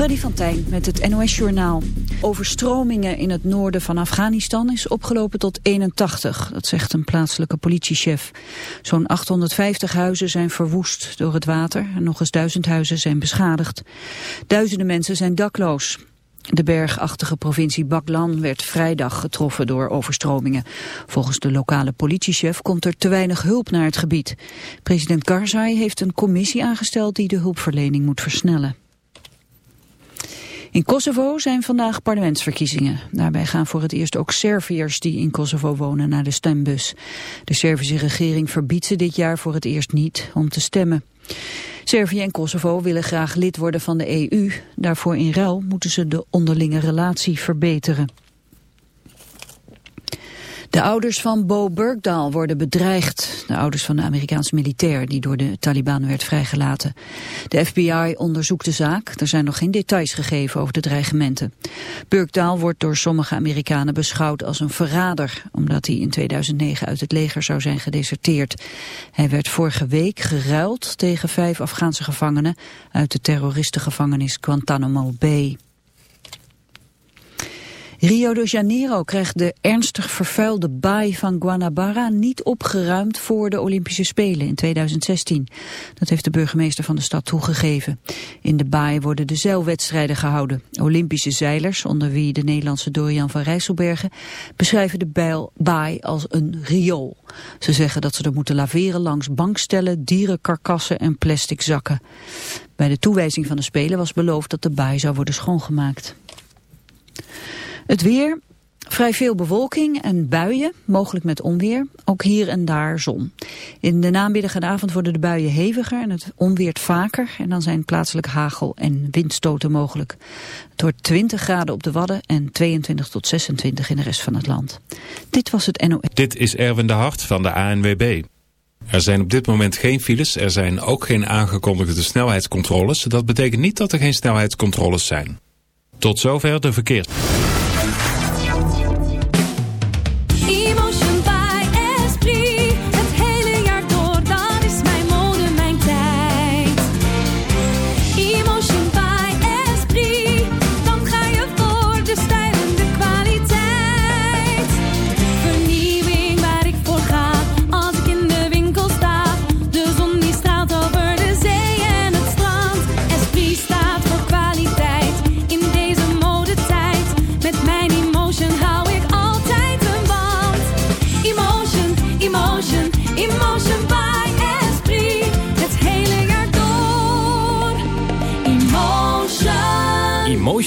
Freddy van Tijn met het NOS-journaal. Overstromingen in het noorden van Afghanistan is opgelopen tot 81. Dat zegt een plaatselijke politiechef. Zo'n 850 huizen zijn verwoest door het water... en nog eens duizend huizen zijn beschadigd. Duizenden mensen zijn dakloos. De bergachtige provincie Baklan werd vrijdag getroffen door overstromingen. Volgens de lokale politiechef komt er te weinig hulp naar het gebied. President Karzai heeft een commissie aangesteld die de hulpverlening moet versnellen. In Kosovo zijn vandaag parlementsverkiezingen. Daarbij gaan voor het eerst ook Serviërs die in Kosovo wonen naar de stembus. De Servische regering verbiedt ze dit jaar voor het eerst niet om te stemmen. Servië en Kosovo willen graag lid worden van de EU. Daarvoor in ruil moeten ze de onderlinge relatie verbeteren. De ouders van Bo Burgdahl worden bedreigd. De ouders van de Amerikaanse militair die door de Taliban werd vrijgelaten. De FBI onderzoekt de zaak. Er zijn nog geen details gegeven over de dreigementen. Burgdahl wordt door sommige Amerikanen beschouwd als een verrader... omdat hij in 2009 uit het leger zou zijn gedeserteerd. Hij werd vorige week geruild tegen vijf Afghaanse gevangenen... uit de terroristengevangenis Guantanamo Bay. Rio de Janeiro krijgt de ernstig vervuilde baai van Guanabara niet opgeruimd voor de Olympische Spelen in 2016. Dat heeft de burgemeester van de stad toegegeven. In de baai worden de zeilwedstrijden gehouden. Olympische zeilers, onder wie de Nederlandse Dorian van Rijsselbergen, beschrijven de baai als een riool. Ze zeggen dat ze er moeten laveren langs bankstellen, dierenkarkassen en plastic zakken. Bij de toewijzing van de Spelen was beloofd dat de baai zou worden schoongemaakt. Het weer, vrij veel bewolking en buien, mogelijk met onweer. Ook hier en daar zon. In de namiddag en avond worden de buien heviger en het onweert vaker. En dan zijn plaatselijk hagel en windstoten mogelijk. Het wordt 20 graden op de Wadden en 22 tot 26 in de rest van het land. Dit was het NOS. Dit is Erwin de Hart van de ANWB. Er zijn op dit moment geen files, er zijn ook geen aangekondigde snelheidscontroles. Dat betekent niet dat er geen snelheidscontroles zijn. Tot zover de verkeers.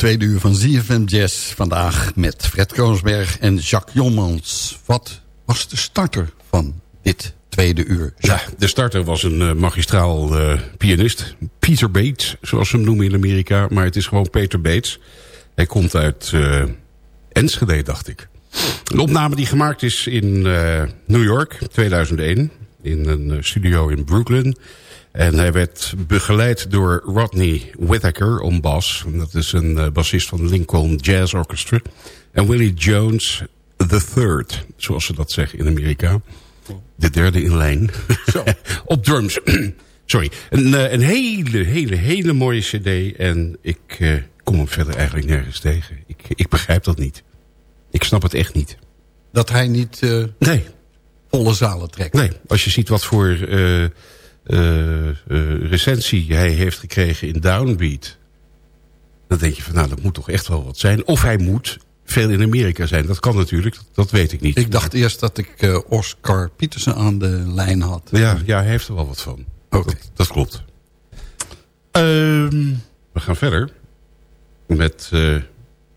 Tweede uur van ZFM Jazz. Vandaag met Fred Kroonsberg en Jacques Jommans. Wat was de starter van dit tweede uur? Ja, de starter was een uh, magistraal uh, pianist. Peter Bates, zoals ze hem noemen in Amerika. Maar het is gewoon Peter Bates. Hij komt uit uh, Enschede, dacht ik. Een opname die gemaakt is in New York, 2001. In een studio in Brooklyn. En hij werd begeleid door Rodney Whittaker om bas. Dat is een uh, bassist van Lincoln Jazz Orchestra. En Willie Jones the Third, zoals ze dat zeggen in Amerika. De derde in lijn. Op drums. Sorry. Een, uh, een, hele, hele, hele mooie cd. En ik uh, kom hem verder eigenlijk nergens tegen. Ik, ik begrijp dat niet. Ik snap het echt niet. Dat hij niet nee. volle zalen trekt? Nee. Als je ziet wat voor uh, recensie hij heeft gekregen in Downbeat... dan denk je van, nou, dat moet toch echt wel wat zijn. Of hij moet veel in Amerika zijn. Dat kan natuurlijk, dat weet ik niet. Ik dacht eerst dat ik uh, Oscar Pietersen aan de lijn had. Ja, ja hij heeft er wel wat van. Okay. Dat, dat, klopt. Um, we gaan verder met uh,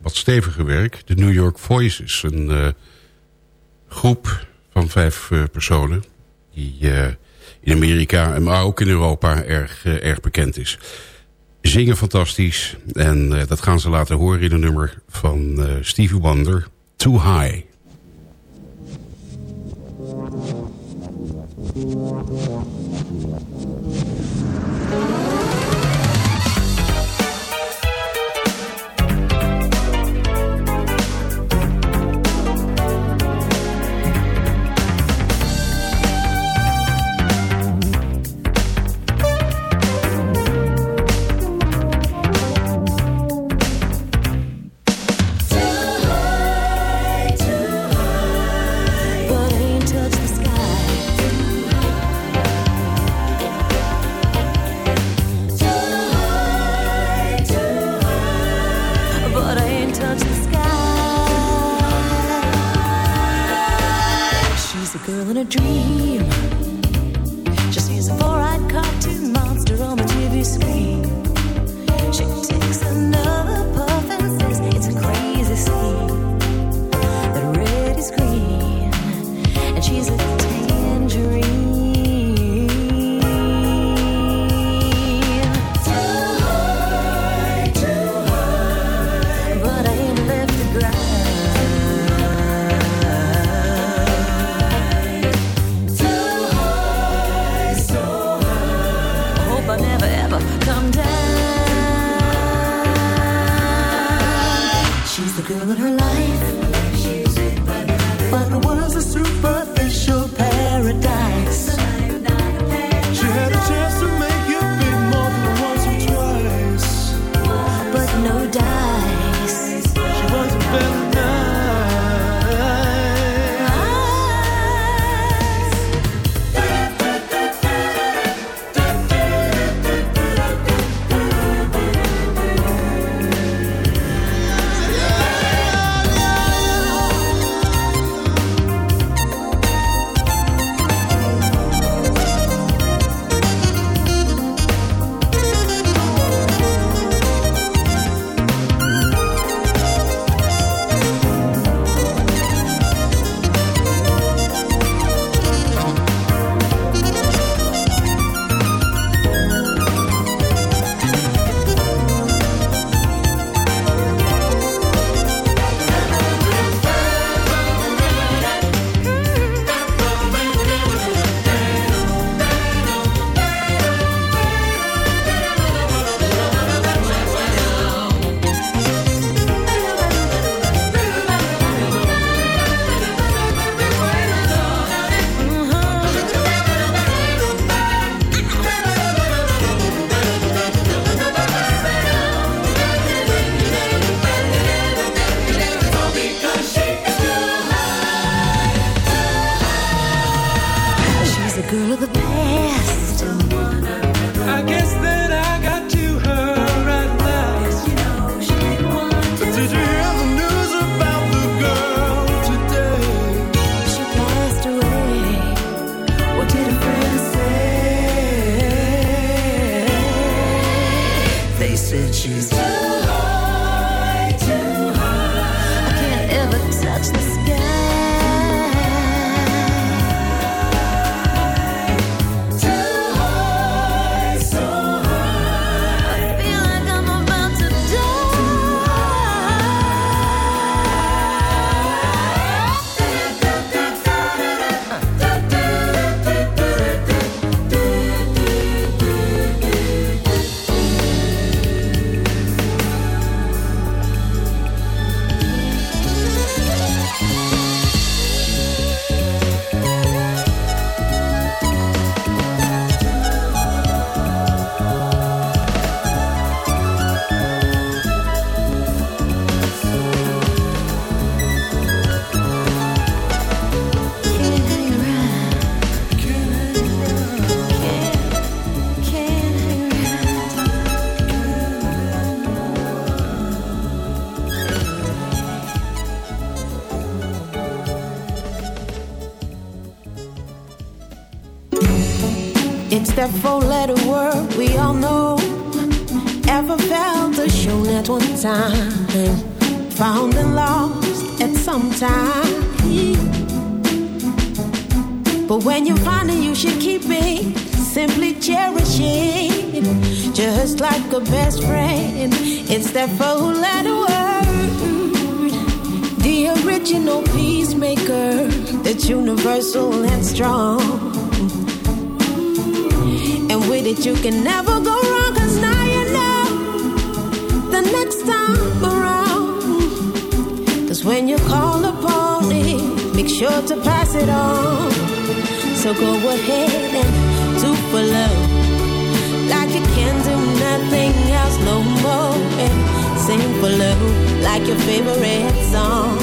wat steviger werk. De New York Voices. Een uh, groep van vijf personen... die in Amerika, maar ook in Europa erg, uh, erg bekend is. Zingen fantastisch. En uh, dat gaan ze laten horen in een nummer van uh, Stevie Wonder. Too High. gonna dream. That four-letter word we all know. Ever felt the shown at one time, found and lost at some time. But when you find it, you should keep it. Simply cherish it, just like a best friend. It's that four-letter word, the original peacemaker, that's universal and strong. It, you can never go wrong, cause now you know the next time around. Cause when you call upon it, make sure to pass it on. So go ahead and do for love. Like you can do nothing else no more. And sing for love like your favorite song.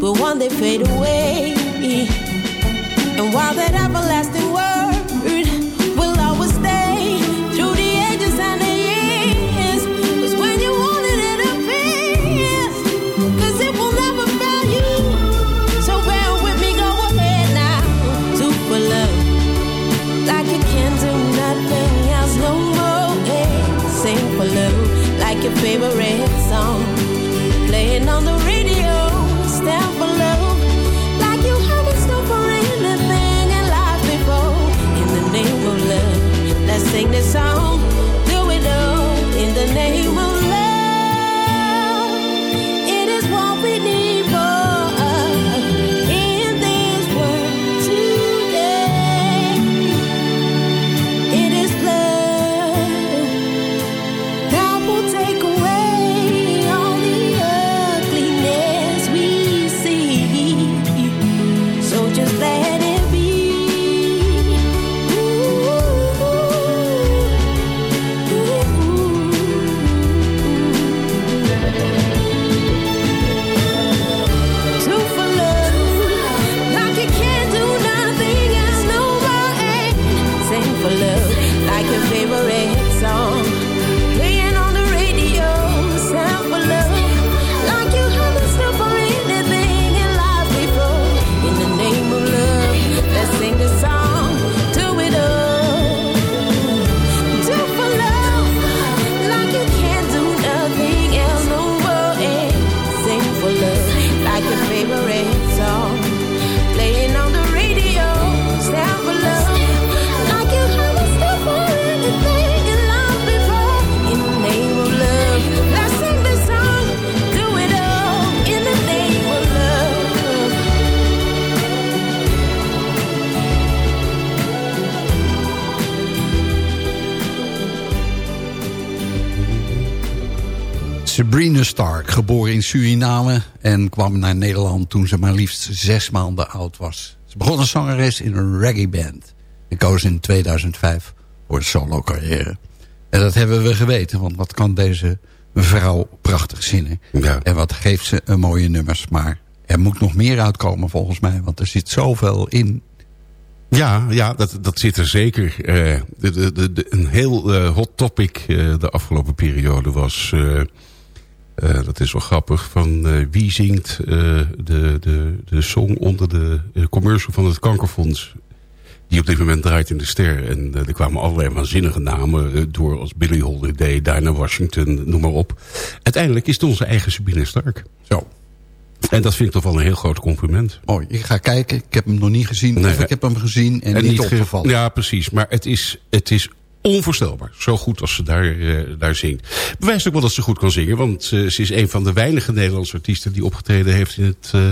Will one day fade away. And while that everlasting Like your favorite song. Playing on the radio. Geboren in Suriname en kwam naar Nederland toen ze maar liefst zes maanden oud was. Ze begon als zangeres in een reggae band en koos in 2005 voor een solo carrière. En dat hebben we geweten, want wat kan deze mevrouw prachtig zingen. Ja. En wat geeft ze een mooie nummers. Maar er moet nog meer uitkomen volgens mij, want er zit zoveel in. Ja, ja dat, dat zit er zeker. Eh, de, de, de, de- een heel eh, hot topic eh, de afgelopen periode was... eh, dat is wel grappig, van eh, wie zingt eh, de, de, de song onder de commercial van het kankerfonds... die op dit moment draait in de ster. En er kwamen allerlei waanzinnige namen door als Billie Holiday, Dinah Washington, noem maar op. Uiteindelijk is het onze eigen Sabine Stark. Zo, En dat vind ik toch wel een heel groot compliment. mooi. Ik ga kijken. Ik heb hem nog niet gezien. Nee. of ik heb hem gezien en, niet, ge- opgevallen. Ja, precies. Maar het is, het is onvoorstelbaar. Zo goed als ze daar, eh, daar zingt. Bewijst ook wel dat ze goed kan zingen. Want eh, ze is een van de weinige Nederlandse artiesten... die opgetreden heeft in het eh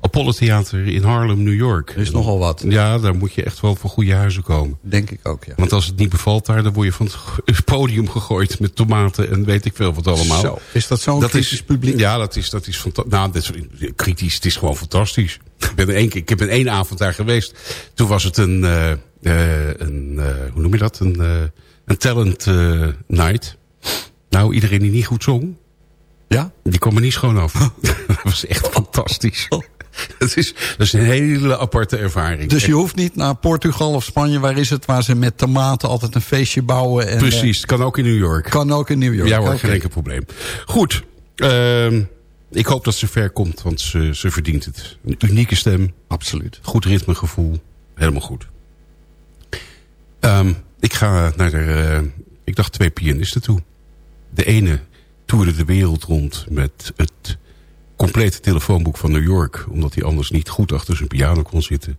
Apollo Theater in Harlem, New York. Er is nogal wat. Ja, daar moet je echt wel voor goede huizen komen. Denk ik ook, ja. Want als het niet bevalt daar... dan word je van het podium gegooid met tomaten... en weet ik veel wat allemaal. Zo, is dat zo'n Dat kritisch is, publiek? Ja, dat is, dat is fantastisch. Nou, dat is kritisch. Het is gewoon fantastisch. Ik ben, er één keer, ik ben één avond daar geweest. Toen was het een, een eh, hoe noem je dat? Een, eh, een talent eh, night. Nou, iedereen die niet goed zong, Ja? die kwam er niet schoon af. dat was echt fantastisch. dat, is, dat is een hele aparte ervaring. Dus je hoeft niet naar Portugal of Spanje, waar is het, waar ze met tomaten altijd een feestje bouwen. En, Precies, het kan ook in New York. eh, kan ook in New York. Ja hoor, geen enkel probleem. Goed, ehm, ik hoop dat ze ver komt, want ze, ze verdient het. Een unieke stem, Absoluut. goed ritmegevoel, helemaal goed. Ehm, ik ga naar de, eh, ik dacht twee pianisten toe. De ene toerde de wereld rond met het complete telefoonboek van New York... omdat hij anders niet goed achter zijn piano kon zitten.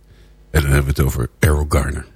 En dan hebben we het over Errol Garner.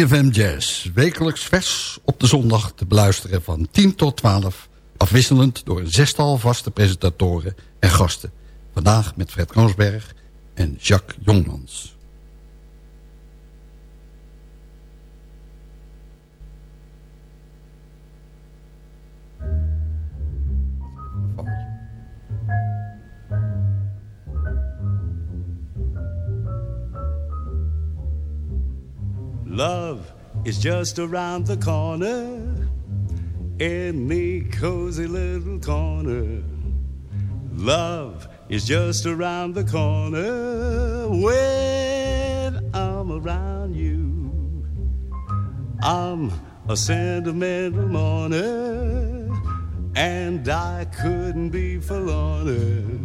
CFM Jazz, wekelijks vers op de zondag te beluisteren van 10 tot 12. Afwisselend door een zestal vaste presentatoren en gasten. Vandaag met Fred Kroonsberg en Jacques Jongmans. Love is just around the corner, any cozy little corner. Love is just around the corner when I'm around you. I'm a sentimental mourner, and I couldn't be forlorner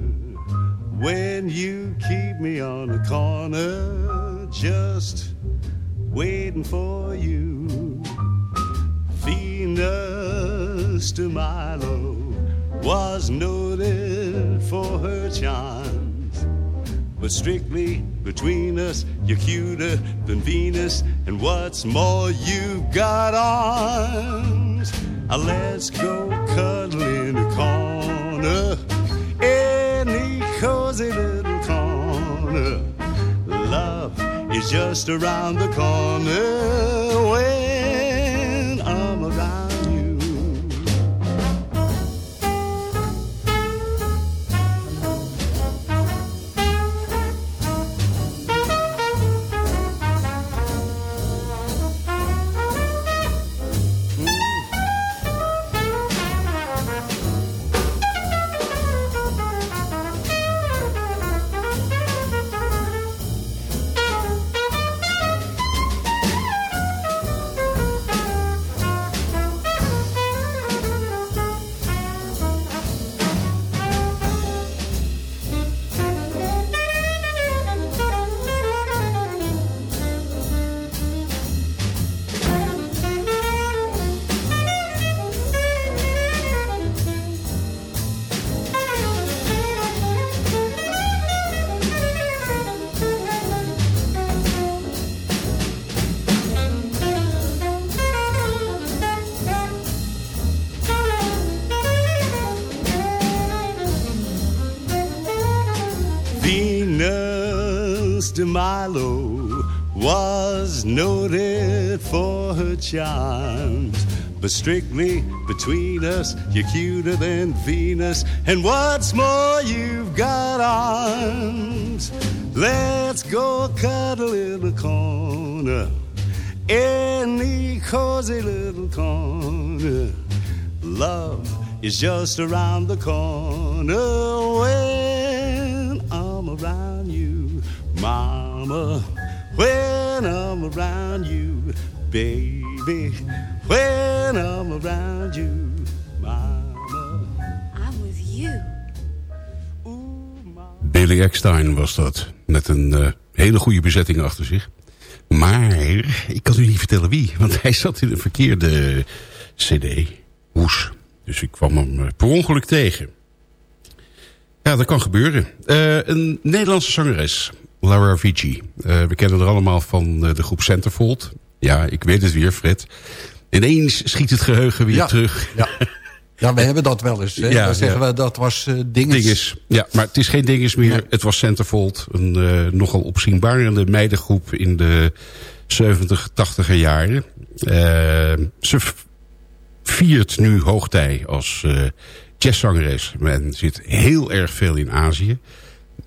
when you keep me on the corner, just waiting for you. Venus de Milo was noted for her charms. But strictly between us, you're cuter than Venus. And what's more, you've got arms. Uh, let's go cuddle in the corner. Any cozy little corner. Is just around the corner when I'm Milo was noted for her charms. But strictly between us, you're cuter than Venus. And what's more, you've got arms. Let's go cuddle in the corner. Any cozy little corner. Love is just around the corner Mama. When I'm around you, baby. When I'm around you, Mama. I'm with you. Billy Eckstein was dat. Met een eh, hele goede bezetting achter zich. Maar ik kan u niet vertellen wie. Want hij zat in een verkeerde cd. Hoes. Dus ik kwam hem eh, per ongeluk tegen. Ja, dat kan gebeuren. Eh, een Nederlandse zangeres. Laura Vici. Eh, we kennen haar allemaal van eh, de groep Centerfold. Ja, ik weet het weer, Fred. Ineens schiet het geheugen weer Ja, terug. Ja. ja, we hebben dat wel eens. Hè? Ja, Dan zeggen we dat was eh dinges. Dinges. Ja, maar het is geen dinges meer. Het was Centerfold. Een nogal opzienbarende meidengroep in de 70, 80er jaren. Ze viert nu hoogtij als jazzzangeres. En zit heel erg veel in Azië.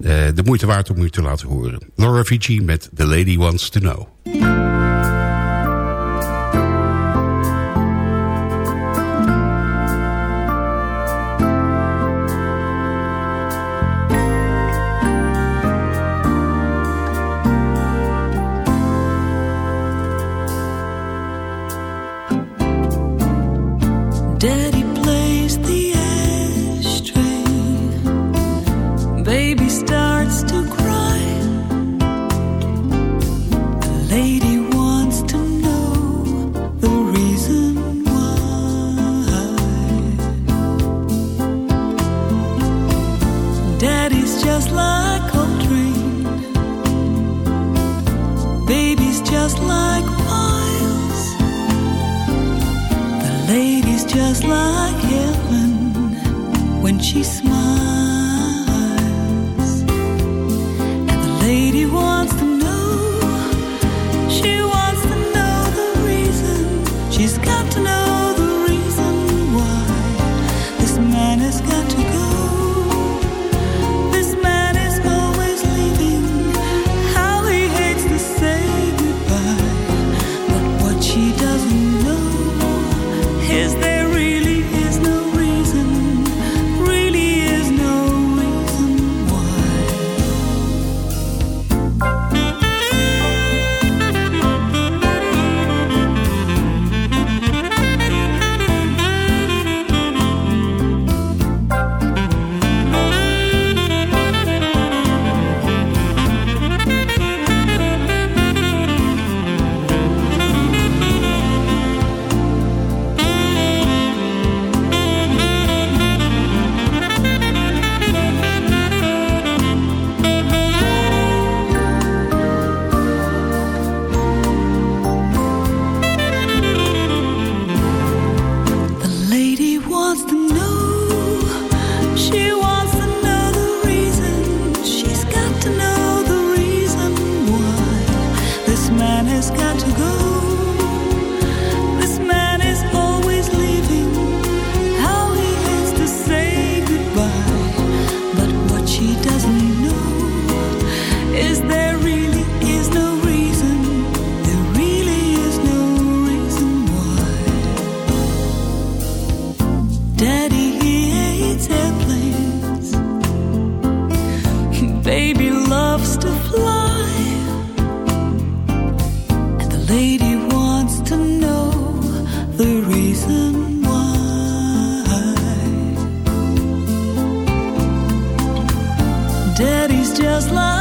Eh, de moeite waard om u te laten horen. Laura Vici met The Lady Wants to Know. Baby's just like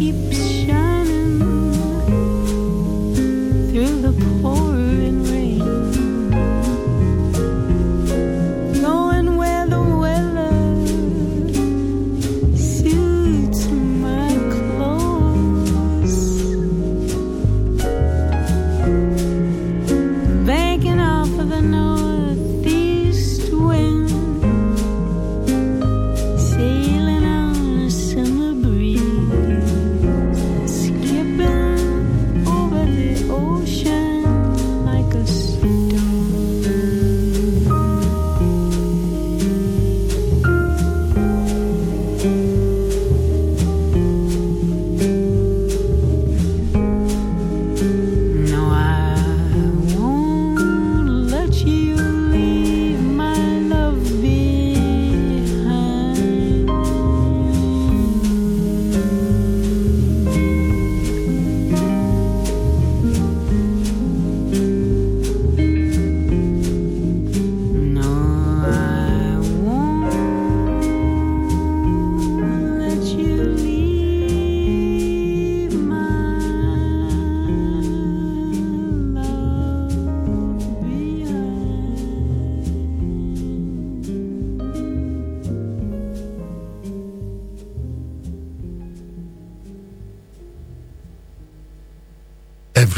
keeps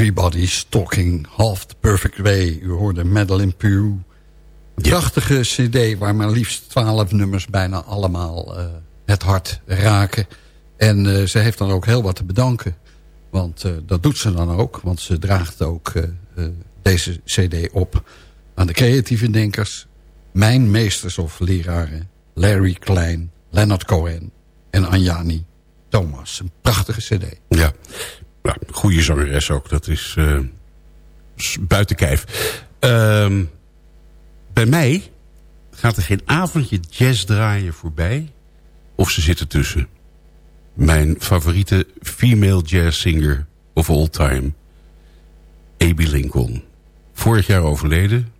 Everybody's Talking Half the Perfect Way. U hoorde Madeline Pugh. Prachtige cd waar maar liefst twaalf nummers bijna allemaal eh, het hart raken. En eh, ze heeft dan ook heel wat te bedanken. Want eh, dat doet ze dan ook. Want ze draagt ook deze cd op aan de creatieve denkers. Mijn meesters of leraren. Larry Klein, Leonard Cohen en Anjani Thomas. Een prachtige cd. Ja, goede zangeres ook. Dat is eh, buiten kijf. Ehm, bij mij gaat er geen avondje jazz draaien voorbij. Of ze zitten tussen. Mijn favoriete female jazz singer of all time. Abby Lincoln. Vorig jaar overleden.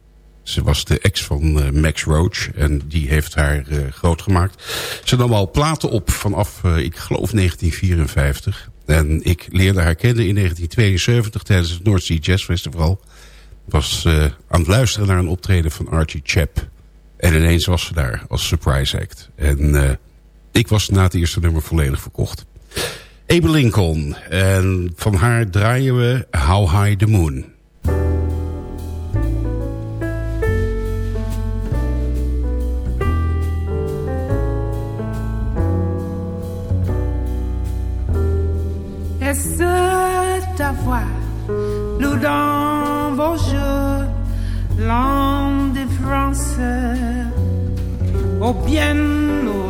Ze was de ex van eh, Max Roach en die heeft haar eh, groot gemaakt. Ze nam al platen op vanaf, ik geloof, 1954. En ik leerde haar kennen in 1972 tijdens het North Sea Jazz Festival. Was eh, aan het luisteren naar een optreden van Archie Chap. En ineens was ze daar als surprise act. En eh, ik was na het eerste nummer volledig verkocht. Abel Lincoln. En van haar draaien we How High the Moon. Est-ce ta voix, nous dans vos jeux, langue de France, ou bien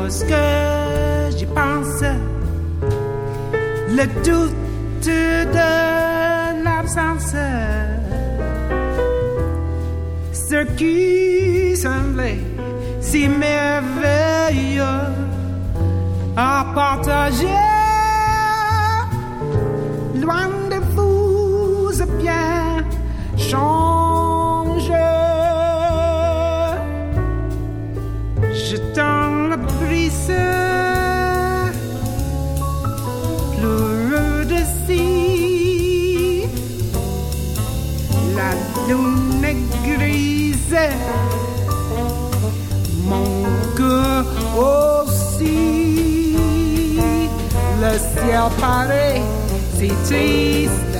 ce que j'y pense, le doute de l'absence, ce qui semblait si merveilleux à partager loin de vous bien change. Je t'en brise, pleureux de si, la lune est grise, mon cœur aussi, le ciel paraît teeth.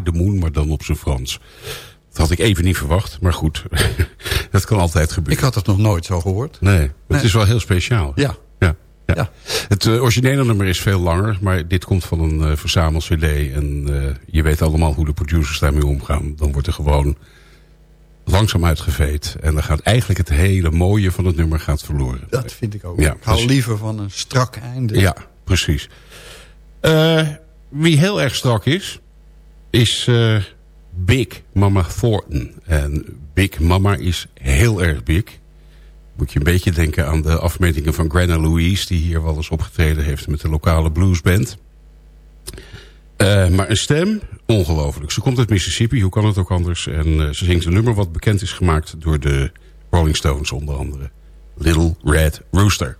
de Moon, maar dan op zijn Frans. Dat had ik even niet verwacht, maar goed. dat kan altijd gebeuren. Ik had het nog nooit zo gehoord. Nee, het is wel heel speciaal. Ja. Ja. ja. Het eh, originele nummer is veel langer, maar dit komt van een eh, uh, verzamel cd. En eh, je weet allemaal hoe de producers daarmee omgaan. Dan wordt er gewoon langzaam uitgeveed. En dan gaat eigenlijk het hele mooie van het nummer gaat verloren. Dat vind ik ook. Ja, ik hou liever van een strak einde. Ja, precies. Wie heel erg strak is, is eh, Big Mama Thornton. En Big Mama is heel erg big. Moet je een beetje denken aan de afmetingen van Grana Louise... die hier wel eens opgetreden heeft met de lokale bluesband. Uh, maar een stem, ongelooflijk. Ze komt uit Mississippi, hoe kan het ook anders? En eh, ze zingt een nummer wat bekend is gemaakt door de Rolling Stones onder andere. Little Red Rooster.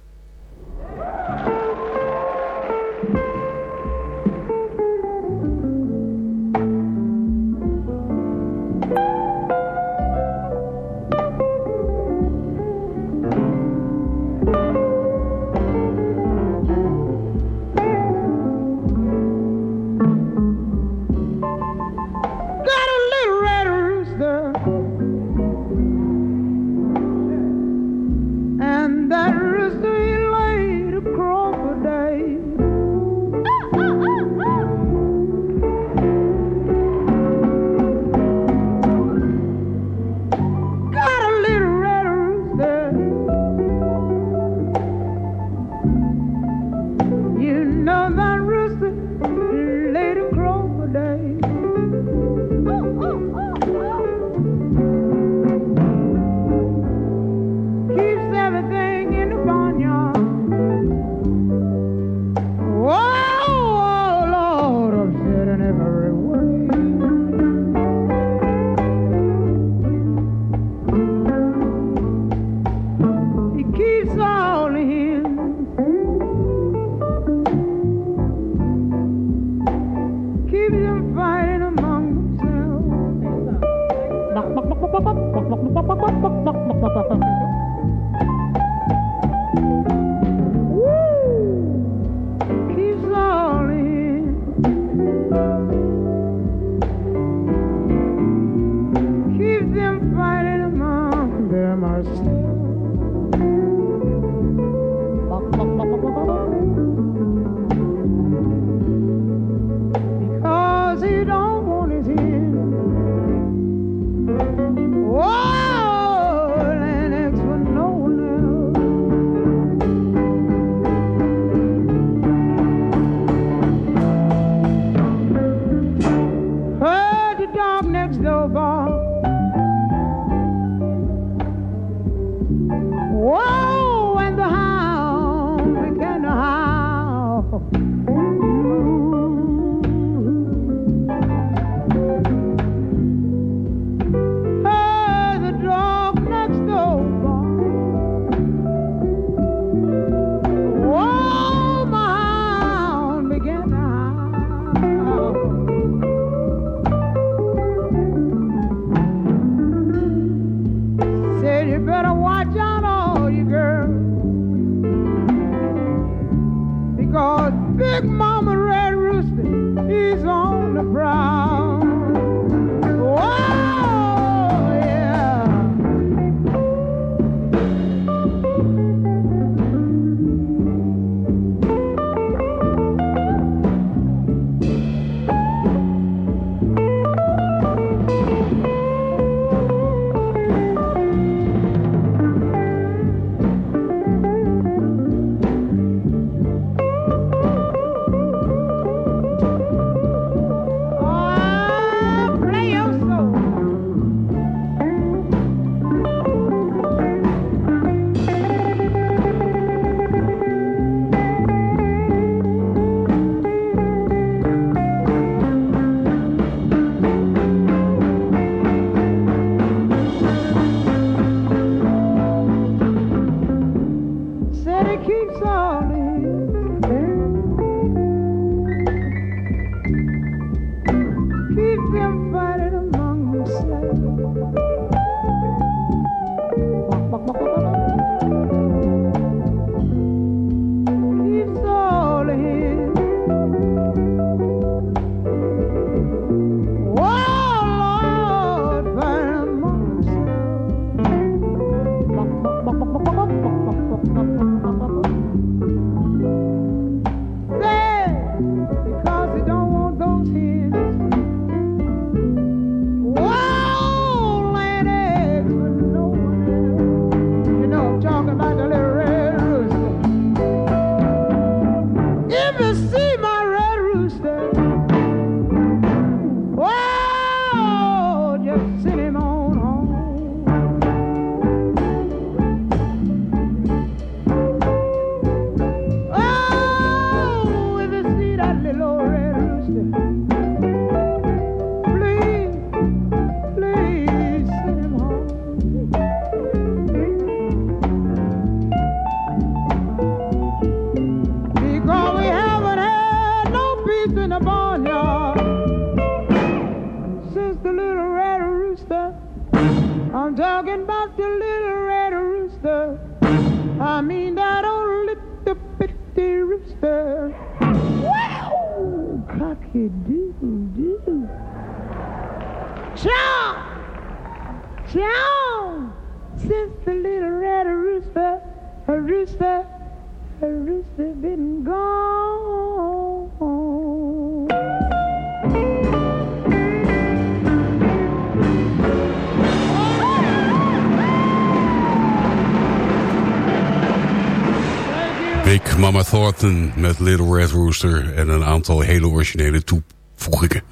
Met Little Red Rooster... en een aantal hele originele toevoegingen.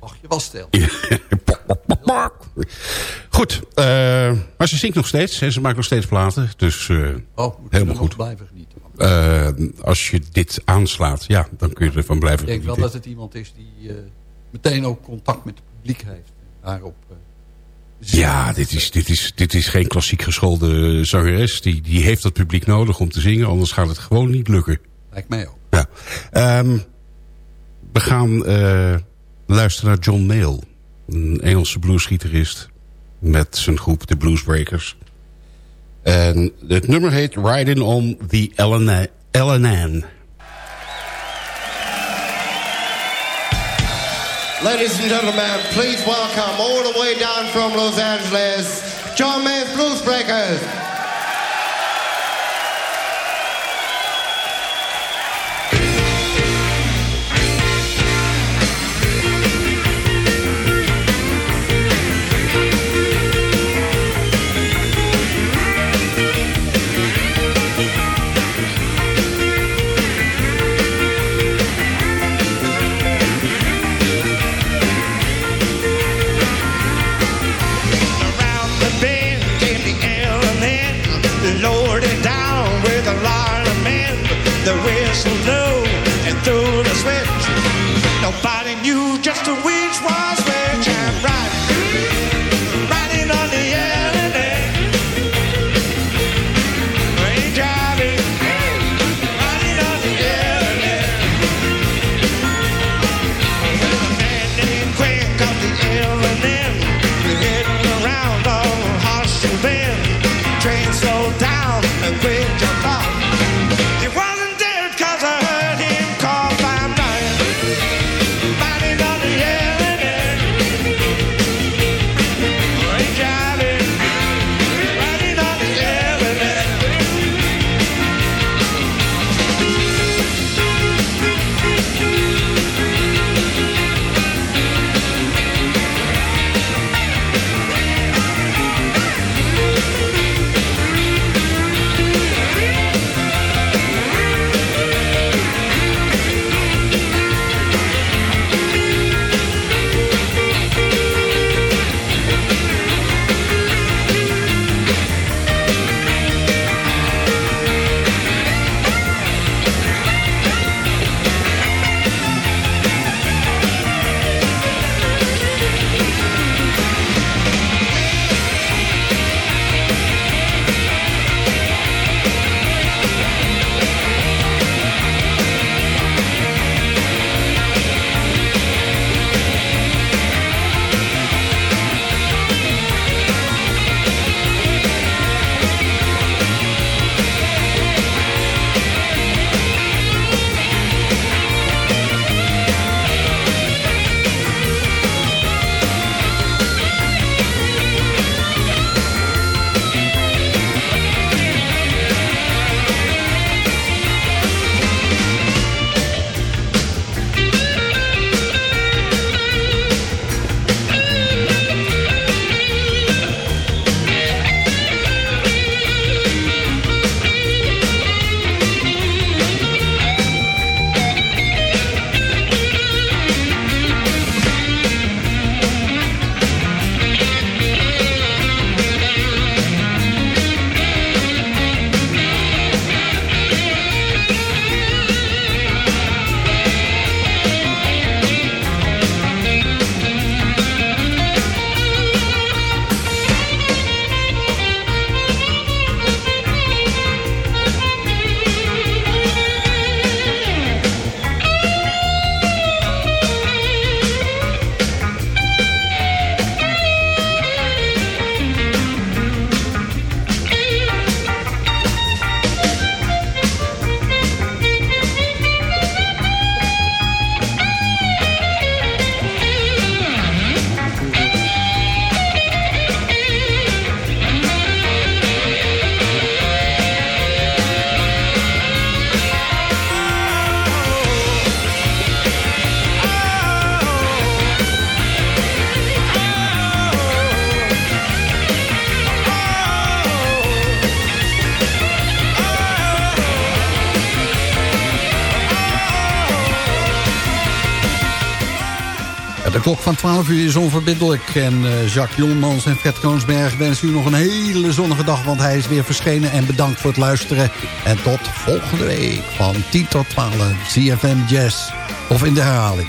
Ach, je was stil. Goed, eh, maar ze zingt nog steeds. en Ze maakt nog steeds platen. Dus eh, Oh, moet helemaal goed. blijven genieten. Eh, als je dit aanslaat, ja, dan kun je ervan blijven Ik denk wel genieten. dat het iemand is die meteen ook contact met het publiek heeft. Daarop Ja, dit is, dit, is, dit is geen klassiek geschoolde zangeres. Die, die heeft dat publiek nodig om te zingen. Anders gaat het gewoon niet lukken. Lijkt mij ook. Ja. Ehm, we gaan eh, luisteren naar John Mayall. Een Engelse bluesgitarist. Met zijn groep de Bluesbreakers. En het nummer heet Riding on the LNN. LNN. Ladies and gentlemen, please welcome all the way down from Los Angeles, John May's Bluesbreakers. The whistle blew and threw the switch. Nobody knew just which was which. 12 uur is onverbiddelijk. En eh, Jacques Jonmans en Fred Koonsberg wensen u nog een hele zonnige dag... want hij is weer verschenen. En bedankt voor het luisteren. En tot volgende week van 10 tot 12 CFM Jazz. Of in de herhaling.